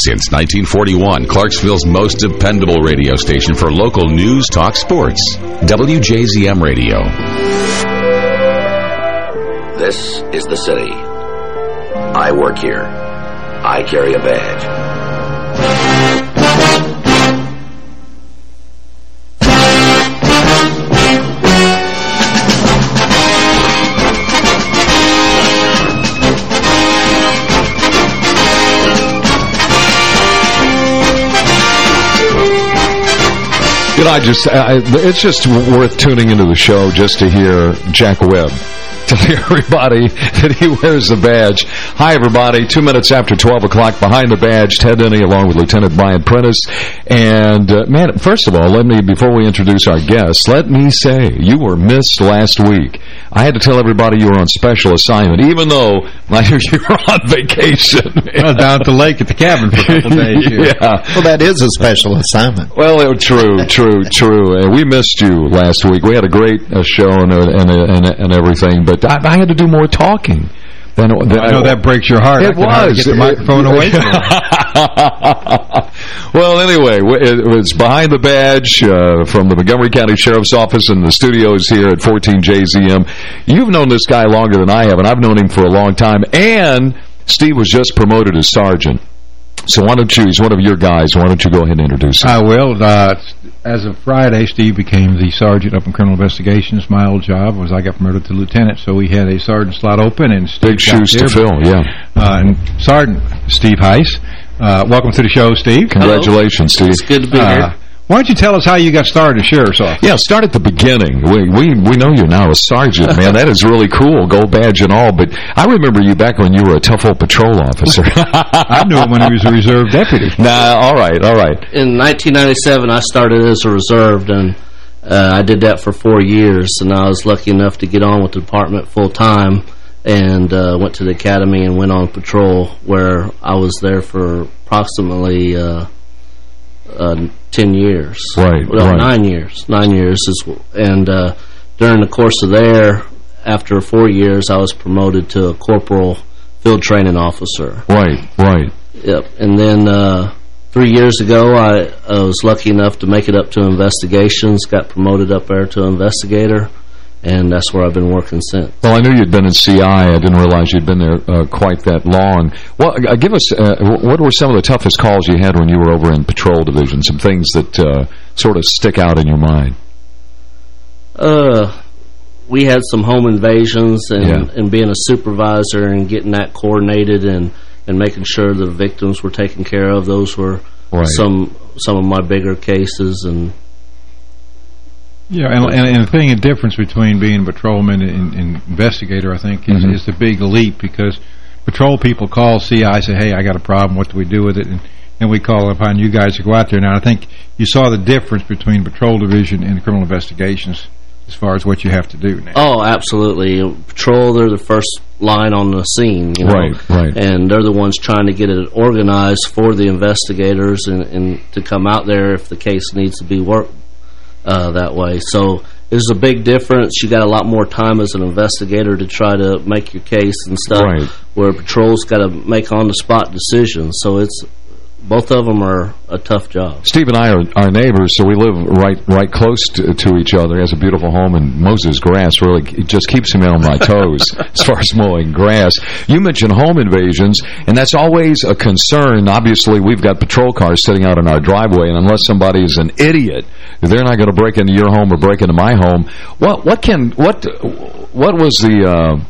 Since 1941, Clarksville's most dependable radio station for local news, talk, sports. WJZM Radio. This is the city. I work here. I carry a badge. I just, I, it's just worth tuning into the show just to hear Jack Webb tell everybody that he wears the badge. Hi, everybody. Two minutes after 12 o'clock, behind the badge, Ted Denny along with Lieutenant Brian Prentice. And, uh, man, first of all, let me, before we introduce our guests, let me say, you were missed last week. I had to tell everybody you were on special assignment, even though I knew you were on vacation. I was down at the lake at the cabin for a couple days. yeah. Well, that is a special assignment. Well, it, true, true, true. Uh, we missed you last week. We had a great uh, show and, uh, and, and, and everything, but I, I, had to do more talking. Than, than I know that breaks your heart. It was. get the microphone it, away well, anyway, it was behind the badge uh, from the Montgomery County Sheriff's Office and the studios here at 14JZM. You've known this guy longer than I have, and I've known him for a long time. And Steve was just promoted as sergeant. So why don't you, he's one of your guys, why don't you go ahead and introduce him? I will. Uh, as of Friday, Steve became the sergeant up in criminal investigations. My old job was I got promoted to lieutenant, so we had a sergeant slot open. and Steve Big shoes to fill, yeah. Uh, and Sergeant Steve Heiss, uh, welcome to the show, Steve. Congratulations, Hello. Steve. It's good to be here. Why don't you tell us how you got started as sheriff's office? Yeah, start at the beginning. We we we know you're now a sergeant, man. That is really cool, gold badge and all. But I remember you back when you were a tough old patrol officer. I knew him when he was a reserve deputy. Nah, all right, all right. In 1997, I started as a reserve, and uh, I did that for four years. And I was lucky enough to get on with the department full time, and uh, went to the academy and went on patrol, where I was there for approximately. Uh, uh, 10 years. Right, well, right. nine years. Nine years. Is, and uh, during the course of there, after four years, I was promoted to a corporal field training officer. Right, right. Yep. And then uh, three years ago, I, I was lucky enough to make it up to investigations, got promoted up there to investigator, and that's where I've been working since. Well, I knew you'd been in CI. I didn't realize you'd been there uh, quite that long. Well, uh, give us, uh, what were some of the toughest calls you had when you were over in patrol division? Some things that uh, sort of stick out in your mind. Uh, we had some home invasions and, Yeah. and being a supervisor and getting that coordinated and, and making sure the victims were taken care of. Those were Right. some some of my bigger cases and Yeah, and, and, and the thing, the difference between being a patrolman and, and investigator, I think, is, Mhm. is the big leap because patrol people call CI, say, hey, I got a problem, what do we do with it? And then we call upon you guys to go out there. Now, I think you saw the difference between patrol division and criminal investigations as far as what you have to do now. Oh, absolutely. Patrol, they're the first line on the scene. You know? Right, right. And they're the ones trying to get it organized for the investigators and, and to come out there if the case needs to be worked uh, that way. So there's a big difference. You got a lot more time as an investigator to try to make your case and stuff. Right. Where patrol's got to make on-the-spot decisions. So it's both of them are a tough job. Steve and I are, are neighbors, so we live right right close to, to each other. He has a beautiful home, and Moses grass really just keeps me on my toes as far as mowing grass. You mentioned home invasions, and that's always a concern. Obviously, we've got patrol cars sitting out in our driveway, and unless somebody is an idiot, they're not going to break into your home or break into my home. What what can what what was the uh,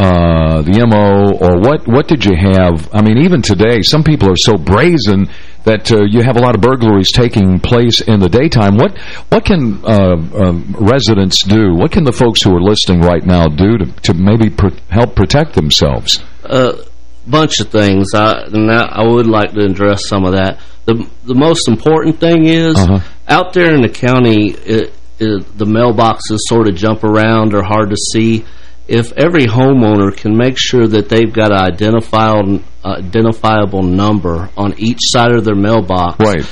uh, the MO, or what what did you have? I mean, even today, some people are so brazen that uh, you have a lot of burglaries taking place in the daytime. What what can uh, um, residents do? What can the folks who are listening right now do to, to maybe pr help protect themselves? a bunch of things. I, and I would like to address some of that. The the most important thing is Uh-huh. out there in the county, it, it, the mailboxes sort of jump around or hard to see. If every homeowner can make sure that they've got an identifiable identifiable number on each side of their mailbox, Right.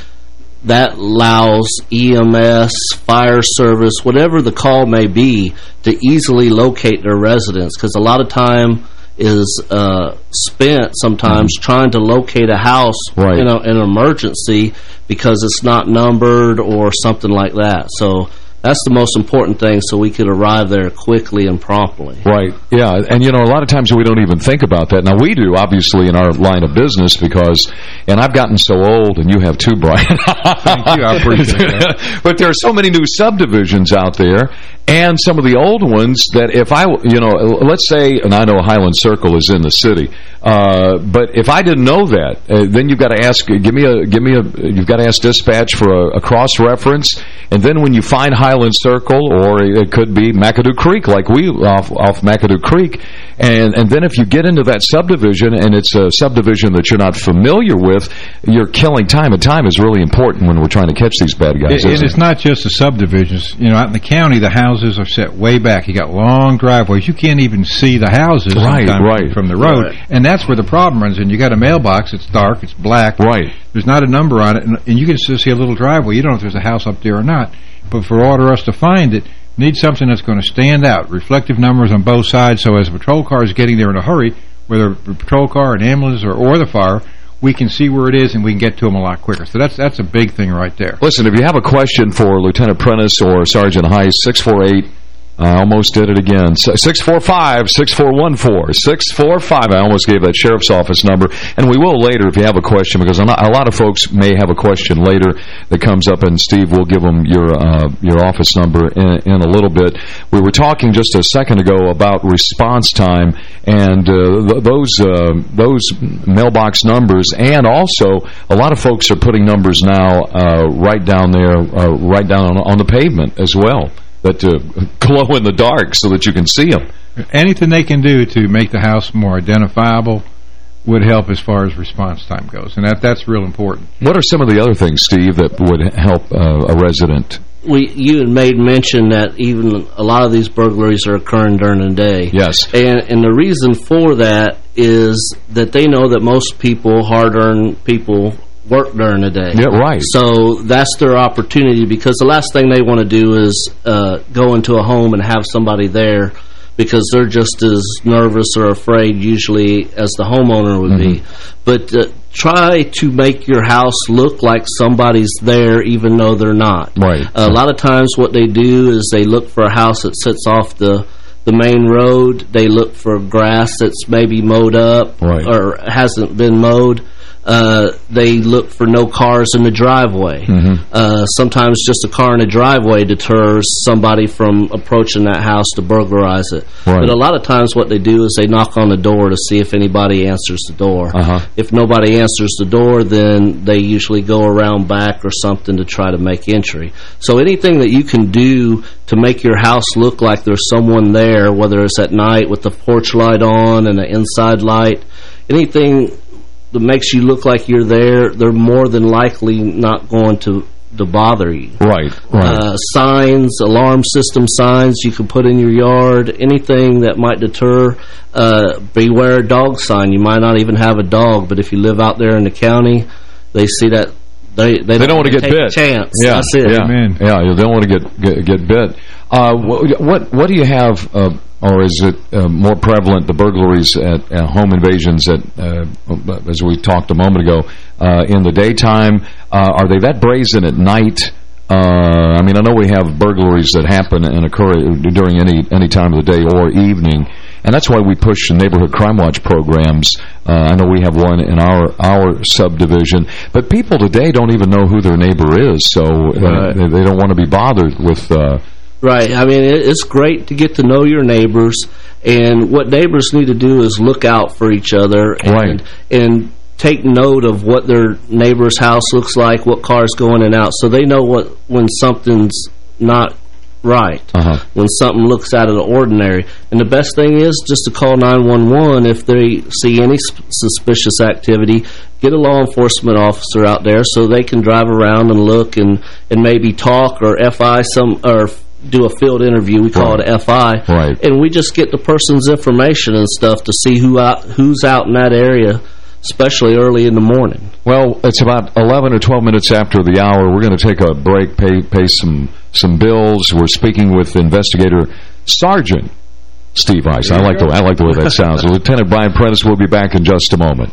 that allows EMS, fire service, whatever the call may be, to easily locate their residents. Because a lot of time, is uh, spent sometimes Mm-hmm. trying to locate a house Right. in a, an emergency because it's not numbered or something like that. So that's the most important thing so we could arrive there quickly and promptly. Right, yeah, and you know, a lot of times we don't even think about that. Now, we do, obviously, in our line of business because, and I've gotten so old, and you have too, Brian. Thank you, I appreciate that. but there are so many new subdivisions out there, and some of the old ones that if I, you know, let's say, and I know Highland Circle is in the city, uh, but if I didn't know that, uh, then you've got to ask, give me a, give me a, you've got to ask dispatch for a, a cross-reference, and then when you find Highland Circle, or it could be McAdoo Creek, like we, off, off McAdoo Creek, and, and then if you get into that subdivision, and it's a subdivision that you're not familiar with, you're killing time, and time is really important when we're trying to catch these bad guys, It, it's not just the subdivisions. You know, out in the county, the houses are set way back. You got long driveways. You can't even see the houses Right, right. from the road. Right. And that's where the problem runs in. You got a mailbox. It's dark. It's black. Right. There's not a number on it, and, and you can just see a little driveway. You don't know if there's a house up there or not. But for order us to find it, need something that's going to stand out. Reflective numbers on both sides, so as a patrol car is getting there in a hurry, whether a patrol car, an ambulance, or, or the fire, we can see where it is and we can get to them a lot quicker. So that's that's a big thing right there. Listen, if you have a question for Lieutenant Prentice or Sergeant Heiss, 648, I almost did it again, 645-6414, 645, I almost gave that sheriff's office number, and we will later if you have a question, because a lot of folks may have a question later that comes up, and Steve will give them your uh, your office number in, in a little bit. We were talking just a second ago about response time, and uh, th those uh, those mailbox numbers, and also a lot of folks are putting numbers now uh, right down there, uh, right down on the pavement as well, that uh, glow in the dark so that you can see them. Anything they can do to make the house more identifiable would help as far as response time goes, and that that's real important. What are some of the other things, Steve, that would help uh, a resident? We You had made mention that even a lot of these burglaries are occurring during the day. Yes. And, and the reason for that is that they know that most people, hard-earned people, work during the day. Yeah, right. So that's their opportunity because the last thing they want to do is uh, go into a home and have somebody there because they're just as nervous or afraid usually as the homeowner would be. Mm-hmm. But uh, try to make your house look like somebody's there even though they're not. Right. A lot of times what they do is they look for a house that sits off the the main road. They look for grass that's maybe mowed up Right. or hasn't been mowed. Uh, they look for no cars in the driveway. Mm-hmm. Uh, sometimes just a car in the driveway deters somebody from approaching that house to burglarize it. Right. But a lot of times what they do is they knock on the door to see if anybody answers the door. Uh-huh. If nobody answers the door, then they usually go around back or something to try to make entry. So anything that you can do to make your house look like there's someone there, whether it's at night with the porch light on and an inside light, anything that makes you look like you're there, they're more than likely not going to to bother you. Right, right. Uh, signs, alarm system signs you can put in your yard, anything that might deter. Uh, beware dog sign. You might not even have a dog, but if you live out there in the county, they see that they they, They don't want to get bit. Chance. Yeah, That's it. Yeah, Amen. yeah. You don't want to get get, get bit. Uh, what, what what do you have, uh, or is it uh, more prevalent the burglaries at uh, home invasions at uh, as we talked a moment ago uh, in the daytime? Uh, are they that brazen at night? Uh, I mean, I know we have burglaries that happen and occur during any any time of the day or evening, and that's why we push neighborhood crime watch programs. Uh, I know we have one in our our subdivision, but people today don't even know who their neighbor is, so uh, they, they don't want to be bothered with. Uh, Right. I mean, it's great to get to know your neighbors, and what neighbors need to do is look out for each other and Right. and take note of what their neighbor's house looks like, what cars go in and out, so they know what when something's not right, Uh-huh. when something looks out of the ordinary. And the best thing is just to call 911 if they see any suspicious activity. Get a law enforcement officer out there so they can drive around and look and, and maybe talk or FI some or do a field interview. We call Right. it FI. Right. And we just get the person's information and stuff to see who out who's out in that area, especially early in the morning. Well, it's about 11 or 12 minutes after the hour. We're going to take a break, pay pay some some bills. We're speaking with investigator Sergeant Steve Heiss. I like the I like the way that sounds. Lieutenant Brian Prentice will be back in just a moment.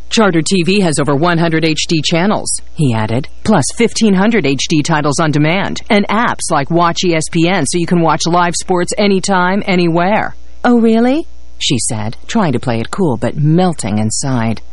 Charter TV has over 100 HD channels, he added, plus 1,500 HD titles on demand, and apps like Watch ESPN so you can watch live sports anytime, anywhere. Oh, really? She said, trying to play it cool but melting inside.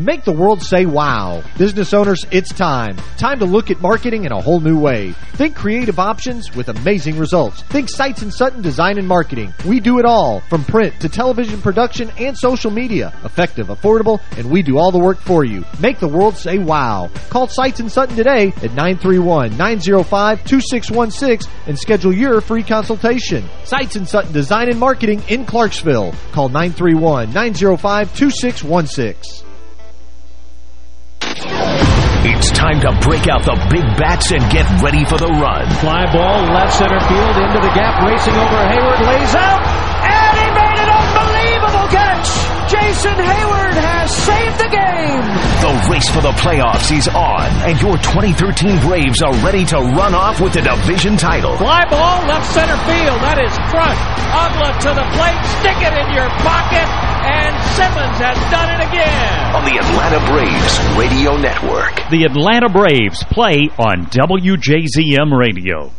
Make the world say wow. Business owners, it's time. Time to look at marketing in a whole new way. Think creative options with amazing results. Think Sights and Sutton Design and Marketing. We do it all, from print to television production and social media. Effective, affordable, and we do all the work for you. Make the world say wow. Call Sights and Sutton today at 931-905-2616 and schedule your free consultation. Sights and Sutton Design and Marketing in Clarksville. Call 931-905-2616. It's time to break out the big bats and get ready for the run. Fly ball, left center field, into the gap, racing over Heyward, lays out, and he made an unbelievable catch! Jason Heyward has saved the game! The race for the playoffs is on, and your 2013 Braves are ready to run off with the division title. Fly ball, left center field, that is crushed. Uggla to the plate, stick it in your pocket, and Simmons has done it again. On the Atlanta Braves Radio Network. The Atlanta Braves play on WJZM Radio.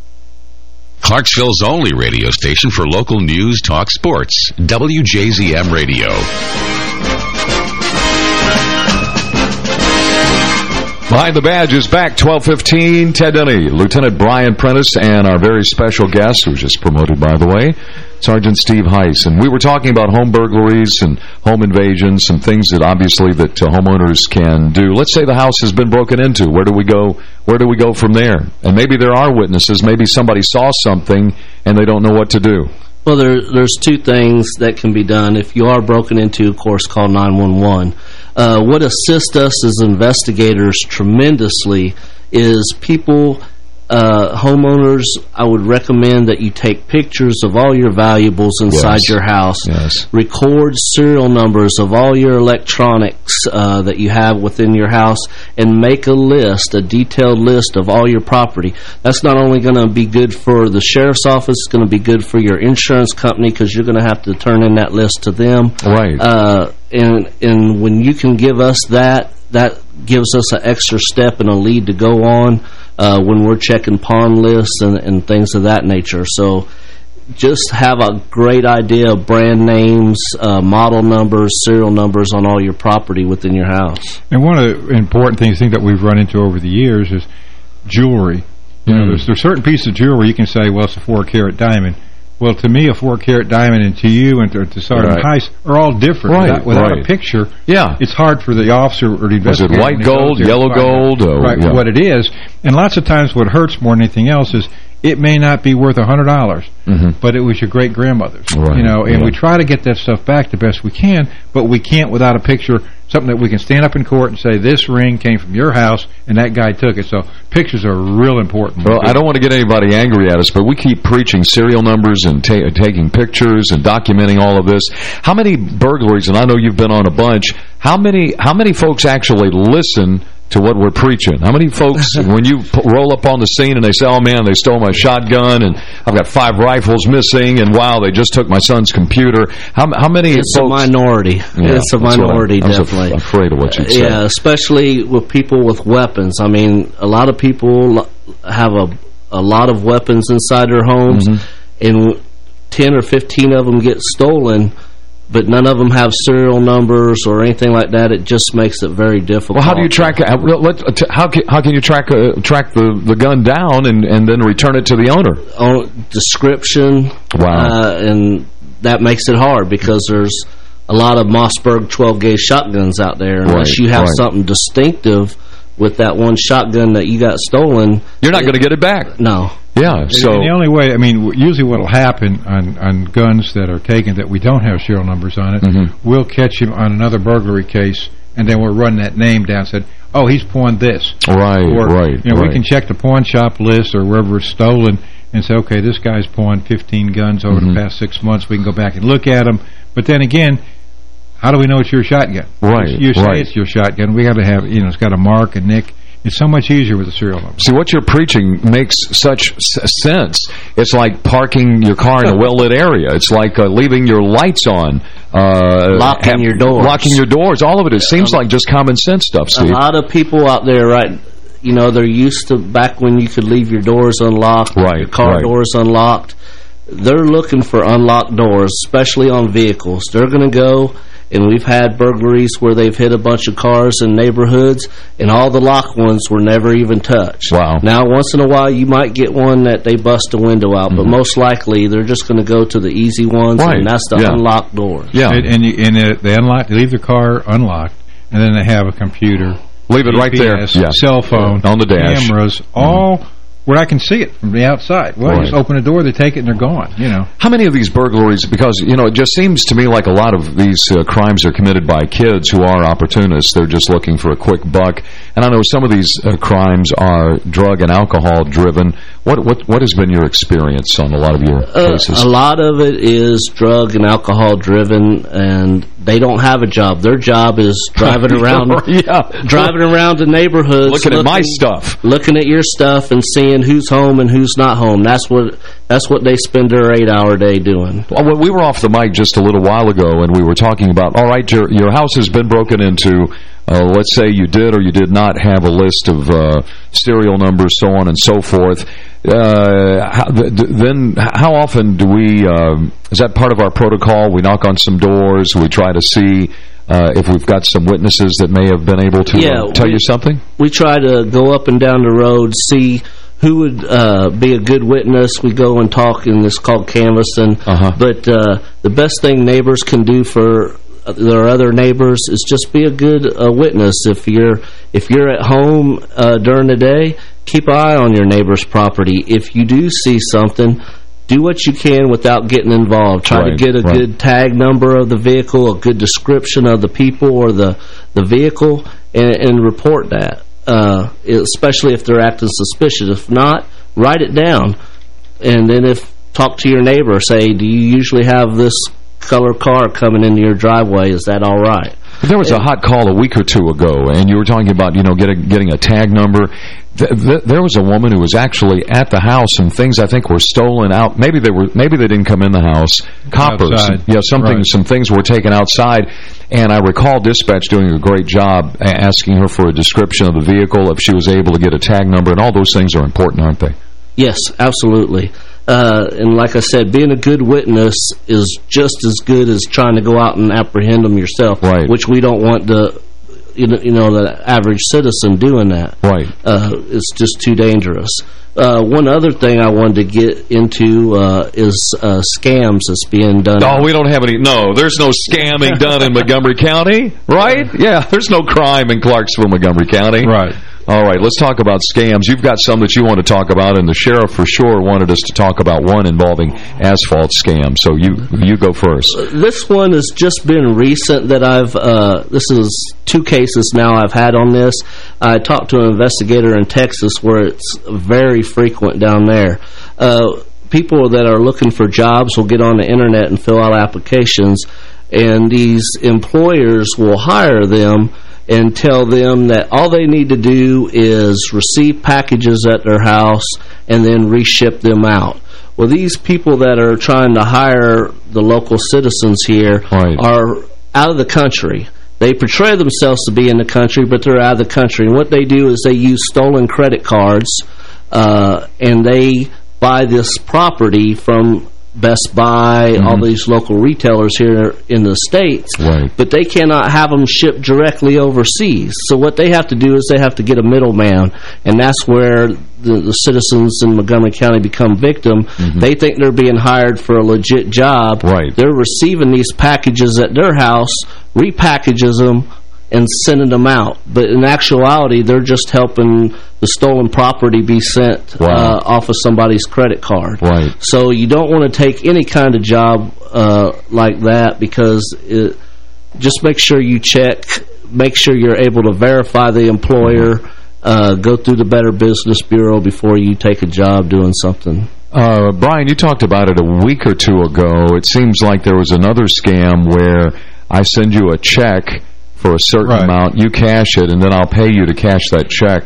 Clarksville's only radio station for local news, talk, sports. WJZM Radio. Behind the Badge is back, 1215, Ted Denny, Lieutenant Brian Prentice, and our very special guest, who was just promoted, by the way, Sergeant Steve Heiss. And we were talking about home burglaries and home invasions, some things that obviously that uh, homeowners can do. Let's say the house has been broken into. Where do we go? Where do we go from there? And maybe there are witnesses. Maybe somebody saw something and they don't know what to do. Well, there, there's two things that can be done. If you are broken into, of course, call 911. Uh, what assists us as investigators tremendously is people, uh, homeowners, I would recommend that you take pictures of all your valuables inside Yes. your house. Yes. Record serial numbers of all your electronics uh, that you have within your house and make a list, a detailed list of all your property. That's not only going to be good for the sheriff's office, it's going to be good for your insurance company because you're going to have to turn in that list to them. Right. Uh, and and when you can give us that, that gives us an extra step and a lead to go on uh, when we're checking pawn lists and, and things of that nature. So just have a great idea of brand names, uh, model numbers, serial numbers on all your property within your house. And one of the important things I think that we've run into over the years is jewelry. You know, Mm. there's, there's certain pieces of jewelry you can say, well, it's a four-carat diamond. Well, to me, a four-carat diamond and to you and to, to Sergeant Right. Heiss are all different. Right, without without right. a picture, Yeah. it's hard for the officer or the it investigator. white when he goes gold, yellow gold, or- right, yeah. what it is. And lots of times what hurts more than anything else is it may not be worth a $100, Mhm. but it was your great-grandmother's. Right, You know, and yeah. we try to get that stuff back the best we can, but we can't without a picture, something that we can stand up in court and say, this ring came from your house, and that guy took it. So pictures are real important. Well, I don't want to get anybody angry at us, but we keep preaching serial numbers and ta taking pictures and documenting all of this. How many burglaries, and I know you've been on a bunch, how many how many folks actually listen to what we're preaching? How many folks, when you roll up on the scene and they say, oh man, they stole my shotgun and I've got five rifles missing and wow, they just took my son's computer. How, how many It's a minority. Yeah, it's a I- minority, I was definitely. afraid of what you'd say. Yeah, especially with people with weapons. I mean, a lot of people have a a lot of weapons inside their homes, Mm-hmm. and 10 or 15 of them get stolen, but none of them have serial numbers or anything like that. It just makes it very difficult. Well, how do you track? How can, how can you track uh, track the the gun down and and then return it to the owner? on description. Wow. Uh, and that makes it hard because there's a lot of Mossberg 12-gauge shotguns out there. Unless Right, you have right. something distinctive with that one shotgun that you got stolen. You're not going to get it back. No. Yeah, so... And the only way, I mean, usually what will happen on, on guns that are taken that we don't have serial numbers on it, Mm-hmm. we'll catch him on another burglary case, and then we'll run that name down and said, oh, he's pawned this. Right, or, right, You know, right. we can check the pawn shop list or wherever it's stolen and say, okay, this guy's pawned 15 guns over Mhm. the past six months. We can go back and look at them. But then again, how do we know it's your shotgun? Right, You say right. it's your shotgun. We got to have, you know, it's got a mark, a nick. It's so much easier with a serial number. See, what you're preaching makes such s- sense. It's like parking your car in a well-lit area. It's like uh, leaving your lights on. Uh, Locking your doors. Locking your doors. All of it. It seems like just common sense stuff, Steve. A lot of people out there, right, you know, they're used to back when you could leave your doors unlocked, Right, your car right. doors unlocked. They're looking for unlocked doors, especially on vehicles. They're going to go, and we've had burglaries where they've hit a bunch of cars in neighborhoods, and all the locked ones were never even touched. Wow. Now, once in a while, you might get one that they bust a window out, but most likely they're just going to go to the easy ones, Mm-hmm. Right, and that's the yeah. unlocked doors. Yeah. And, and, you, and they unlock, they leave their car unlocked, and then they have a computer. Leave it right there. Yeah. Cell phone. On the dash. Cameras, all where I can see it from the outside. Well, you just open a door, they take it, and they're gone, you know. How many of these burglaries, because, you know, it just seems to me like a lot of these uh, crimes are committed by kids who are opportunists. They're just looking for a quick buck. And I know some of these uh, crimes are drug and alcohol driven. What what what has been your experience on a lot of your Uh, cases? a lot of it is drug and alcohol driven, and they don't have a job. Their job is driving around, yeah. driving around the neighborhoods, Looking at my stuff. looking at your stuff, and seeing who's home and who's not home. That's what that's what they spend their eight-hour day doing. Well, we were off the mic just a little while ago, and we were talking about, all right, your your house has been broken into. Uh, let's say you did or you did not have a list of uh, serial numbers, so on and so forth. Uh, how, th th- then, how often do we? Um, is that part of our protocol? We knock on some doors. We try to see uh, if we've got some witnesses that may have been able to uh, tell we- you something. We try to go up and down the road, see who would uh, be a good witness. We go and talk, and it's called canvassing. Uh-huh. But uh, the best thing neighbors can do for their other neighbors is just be a good uh, witness. If you're if you're at home uh, during the day, keep an eye on your neighbor's property. If you do see something, do what you can without getting involved. Try Right, to get a right. good tag number of the vehicle, a good description of the people or the the vehicle, and, and report that. Uh, especially if they're acting suspicious. If not, write it down, and then if talk to your neighbor. Say, do you usually have this color car coming into your driveway? Is that all right? There was a hot call a week or two ago, and you were talking about, you know, getting getting a tag number. Th th there was a woman who was actually at the house, and things I think were stolen out. Maybe they were, maybe they didn't come in the house. Coppers, Outside. yeah, something, Right. some things were taken outside. And I recall dispatch doing a great job asking her for a description of the vehicle, if she was able to get a tag number, and all those things are important, aren't they? Yes, absolutely. uh, and like I said, being a good witness is just as good as trying to go out and apprehend them yourself, Right. which we don't want the you know, you know the average citizen doing that. Right. Uh, it's just too dangerous. Uh, one other thing I wanted to get into uh, is uh, scams that's being done. Oh, we don't have any. No, there's no scamming done in Montgomery County, right? Yeah, there's no crime in Clarksville, Montgomery County. Right. All right, let's talk about scams. You've got some that you want to talk about, and the sheriff for sure wanted us to talk about one involving asphalt scam. So you you go first. This one has just been recent that I've, uh, this is two cases now I've had on this. I talked to an investigator in Texas where it's very frequent down there. Uh, people that are looking for jobs will get on the internet and fill out applications, and these employers will hire them and tell them that all they need to do is receive packages at their house and then reship them out. Well, these people that are trying to hire the local citizens here are out of the country. They portray themselves to be in the country, but they're out of the country. And what they do is they use stolen credit cards, uh, and they buy this property from Best Buy, all mm-hmm. these local retailers here in the States, Right. but they cannot have them shipped directly overseas. So what they have to do is they have to get a middleman, and that's where the, the citizens in Montgomery County become victim. Mm-hmm. They think they're being hired for a legit job. Right. They're receiving these packages at their house, repackages them, and sending them out. But in actuality, they're just helping the stolen property be sent uh, off of somebody's credit card. Right. So you don't want to take any kind of job uh, like that because it, just make sure you check, make sure you're able to verify the employer, uh, go through the Better Business Bureau before you take a job doing something. Uh, Brian, you talked about it a week or two ago. It seems like there was another scam where I send you a check for a certain Right. amount, you cash it, and then I'll pay you to cash that check.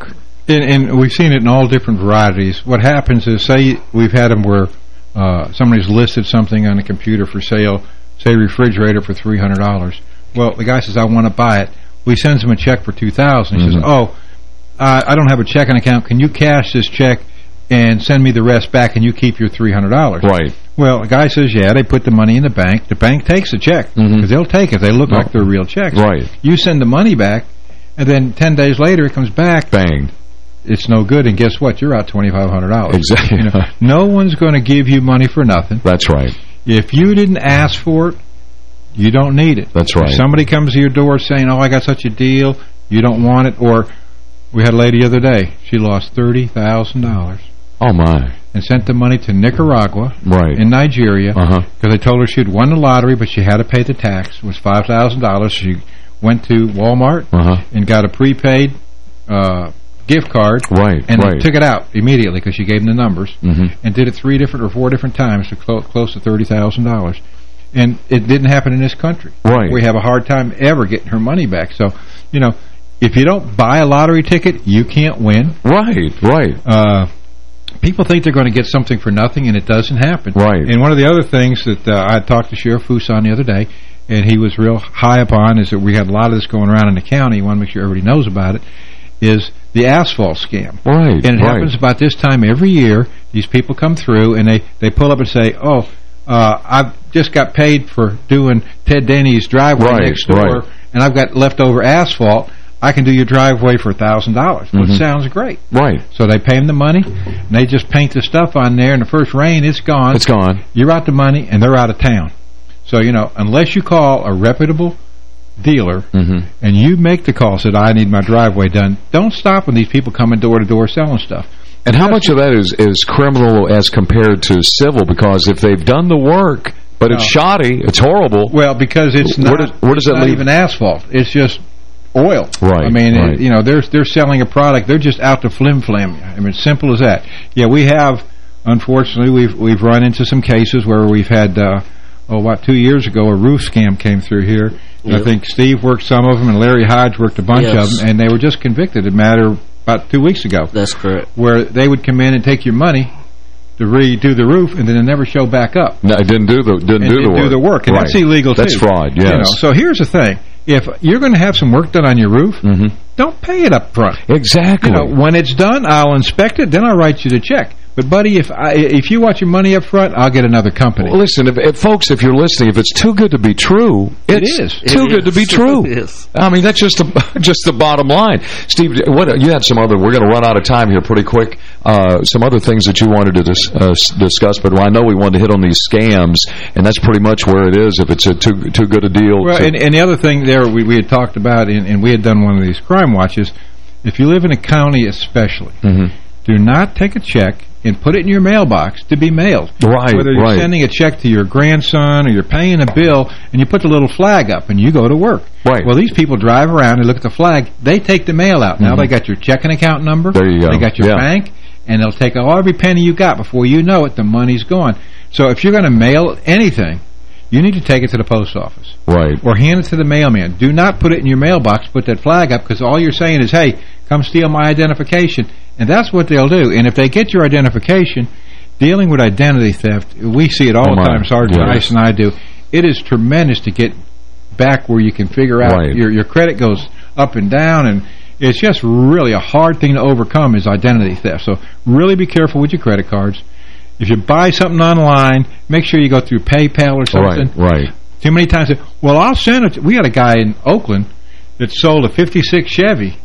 And, and we've seen it in all different varieties. What happens is, say we've had them where uh, somebody's listed something on a computer for sale, say refrigerator for $300. Well, the guy says, I want to buy it. We sends him a check for 2,000. He says, Mhm. oh, uh, I don't have a checking account. Can you cash this check and send me the rest back and you keep your $300? Right. Well, the guy says, yeah, they put the money in the bank. The bank takes the check mm-hmm. because they'll take it. They look No. like oh, they're real checks. Right. You send the money back, and then 10 days later it comes back. Bang. It's no good, and guess what? You're out $2,500. Exactly. You know, no one's going to give you money for nothing. That's right. If you didn't ask for it, you don't need it. That's right. If somebody comes to your door saying, oh, I got such a deal, you don't want it, or we had a lady the other day, she lost $30,000 Oh, my. And sent the money to Nicaragua Right. in Nigeria Uh-huh. because they told her she'd won the lottery, but she had to pay the tax. It was $5,000. She went to Walmart Uh-huh. and got a prepaid uh, gift card. Right, And right. took it out immediately because she gave them the numbers Mhm. and did it three different or four different times to clo close to $30,000. And it didn't happen in this country. Right. We have a hard time ever getting her money back. So, you know, if you don't buy a lottery ticket, you can't win. Right, right. Uh, people think they're going to get something for nothing, and it doesn't happen. Right. And one of the other things that uh, I talked to Sheriff Fuson the other day, and he was real high upon, is that we had a lot of this going around in the county. You want to make sure everybody knows about it, is the asphalt scam. Right, And it right. happens about this time every year. These people come through, and they, they pull up and say, oh, uh, I've just got paid for doing Ted Denny's driveway Right, next door, right. and I've got leftover asphalt. I can do your driveway for a $1,000. Well, Mhm. it sounds great. Right. So they pay them the money, and they just paint the stuff on there, and the first rain, it's gone. It's gone. You're out the money, and they're out of town. So, you know, unless you call a reputable dealer, Mhm. and you make the call, said, I need my driveway done, don't stop when these people coming door to door selling stuff. And how much of that is, is criminal as compared to civil? Because if they've done the work, but it's shoddy, it's horrible. Well, because it's Where not, does- where does that not leave- even asphalt. It's just oil. Right, I mean, right. it- you know, they're they're selling a product. They're just out to flim flam. I mean, simple as that. Yeah, we have. Unfortunately, we've we've run into some cases where we've had. Uh, oh, about two years ago, a roof scam came through here. And I think Steve worked some of them, and Larry Hodge worked a bunch Yes. of them, and they were just convicted. A matter about two weeks ago, That's correct. where they would come in and take your money to redo the roof, and then they never show back up No, it didn't do the didn't and do didn't the work. do the work, and right. that's illegal That's too. fraud. Yes. You know, so here's the thing: if you're going to have some work done on your roof, Mhm. don't pay it up front. Exactly. You know, when it's done, I'll inspect it, then I'll write you the check. But, buddy, if I, if you want your money up front, I'll get another company. Well, listen, if, if, folks, if you're listening, if it's too good to be true, it's it is. too It good is. to be true. It is. I mean, that's just the just the bottom line. Steve, what you had some other. We're going to run out of time here pretty quick. Uh, some other things that you wanted to dis, uh, discuss, but I know we wanted to hit on these scams, and that's pretty much where it is. If it's a too too good a deal. Well, to- and, and the other thing there we, we had talked about, and, and we had done one of these crime watches, if you live in a county especially, Mhm. Do not take a check and put it in your mailbox to be mailed. Right, Whether you're right. sending a check to your grandson or you're paying a bill and you put the little flag up and you go to work. Right. Well, these people drive around and look at the flag. They take the mail out. Now Mhm. they got your checking account number. There you go. They got your Yeah. bank. And they'll take all every penny you got. Before you know it, the money's gone. So if you're going to mail anything, you need to take it to the post office right. or hand it to the mailman. Do not put it in your mailbox, put that flag up, because all you're saying is, hey, come steal my identification. And that's what they'll do. And if they get your identification, dealing with identity theft, we see it all Oh, the time, Sergeant Yes. Rice and I do. It is tremendous to get back where you can figure out Right. your, your credit goes up and down, and it's just really a hard thing to overcome is identity theft. So really be careful with your credit cards. If you buy something online, make sure you go through PayPal or something. Right, right. Too many times, well, I'll send it. We had a guy in Oakland that sold a 56 Chevy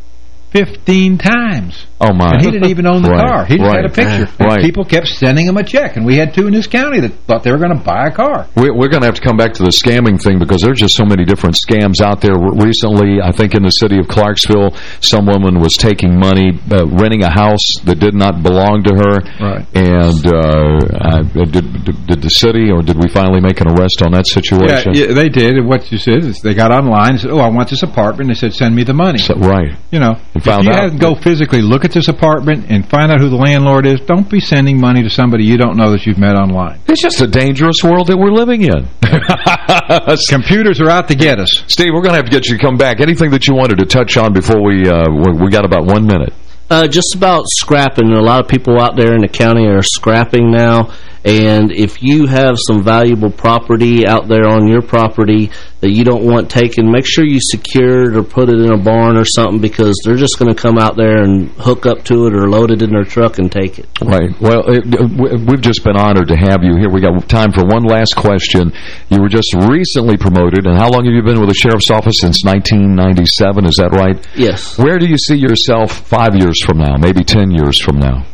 15 times. Oh, my. And he didn't even own the Right, car. He just had a picture. Right. people kept sending him a check. And we had two in this county that thought they were going to buy a car. We- We're going to have to come back to the scamming thing because there's just so many different scams out there. Recently, I think in the city of Clarksville, some woman was taking money, uh, renting a house that did not belong to her. Right. And uh, I, did, did, did the city or did we finally make an arrest on that situation? yeah, they did. What you said is they got online and said, oh, I want this apartment. They said, send me the money. So- right. You know, And if found you out have to go physically look at this apartment and find out who the landlord is, don't be sending money to somebody you don't know that you've met online. It's just a dangerous world that we're living in. Computers are out to get us. Steve, we're going to have to get you to come back. Anything that you wanted to touch on before we uh, we we got about one minute? Uh, just about scrapping. A lot of people out there in the county are scrapping now. And if you have some valuable property out there on your property that you don't want taken, make sure you secure it or put it in a barn or something because they're just going to come out there and hook up to it or load it in their truck and take it. Right. Well, it, we- we've just been honored to have you here. We got time for one last question. You were just recently promoted, and how long have you been with the Sheriff's Office? Since 1997, is that right? Yes. Where do you see yourself five years from now, maybe ten years from now?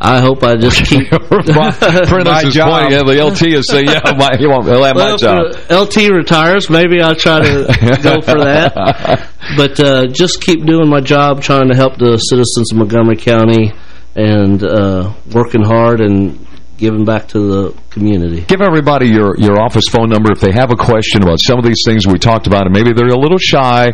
I hope I just keep... Prentice is pointing at the LT and saying, yeah, my, he won't, he'll have well, my job. uh, LT retires, maybe I'll try to go for that. But uh, just keep doing my job, trying to help the citizens of Montgomery County and uh, working hard and giving back to the community. Give everybody your, your office phone number if they have a question about some of these things we talked about, and maybe they're a little shy,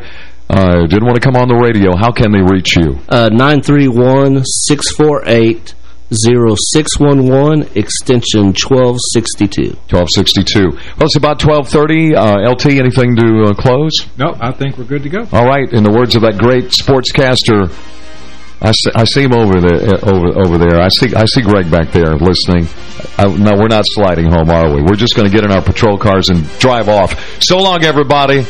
uh, didn't want to come on the radio. How can they reach you? Uh, 931-648 0611 extension 1262. 1262. Well, it's about 1230. Uh, LT, anything to uh, close? No, I think we're good to go. All right. In the words of that great sportscaster, I see, I see him over there. uh, Over over there. I see I see Greg back there listening. I, no, we're not sliding home, are we? We're just going to get in our patrol cars and drive off. So long, everybody.